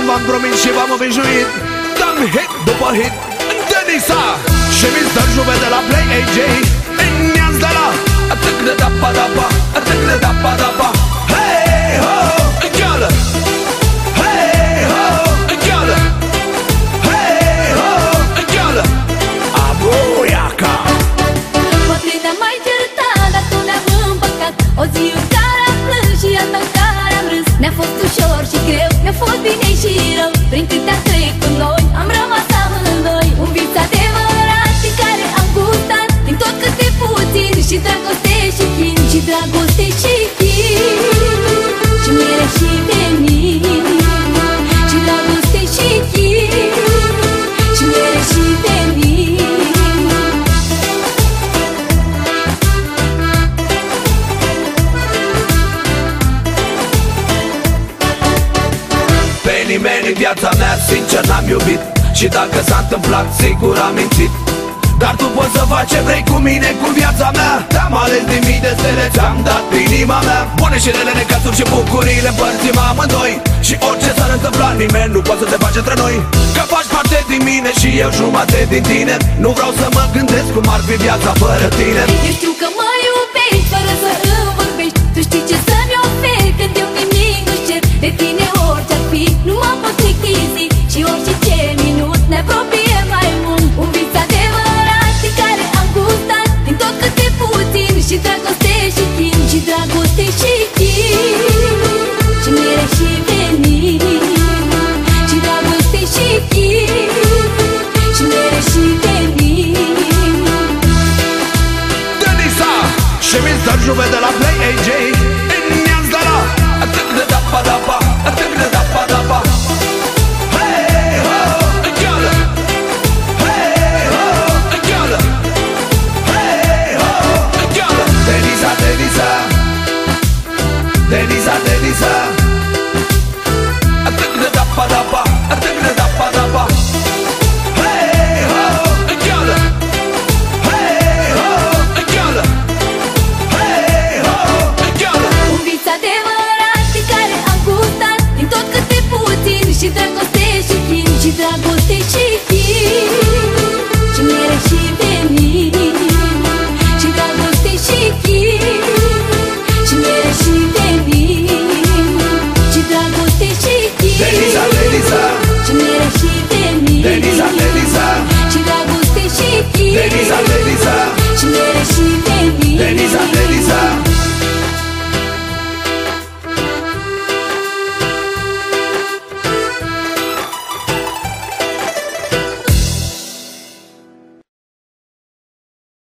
cum v-am promis și v-am obișnuit. Dăm hit după hit. Denisa Și Mr. Juve de la Play AJ Neaz de la Atât de dapa dapa Atât de dapa dapa. Hey ho Girl Hey ho Girl Hey ho Girl Abuiaca Poate ne-am mai certat, dar tu ne-am împăcat. O zi în care am plâns și alta în care am râs Ne-a fost ușor și greu, ne-a fost bine și rău. Prin câte am trecut noi, am rămas nimeni în viața mea sincer n-am iubit. Și dacă s-a întâmplat sigur am mințit. Dar tu poți să faci ce vrei cu mine, cu viața mea. Te-am ales din mii de stele, ți-am dat inima mea. Bune și rele, necazuri și bucuriile împărțim amândoi. Și orice s-ar întâmpla, nimeni nu poate să te faci între noi. Că faci parte din mine și eu jumate din tine. Nu vreau să mă gândesc cum ar fi viața fără tine. Eu știu că mă Hey ho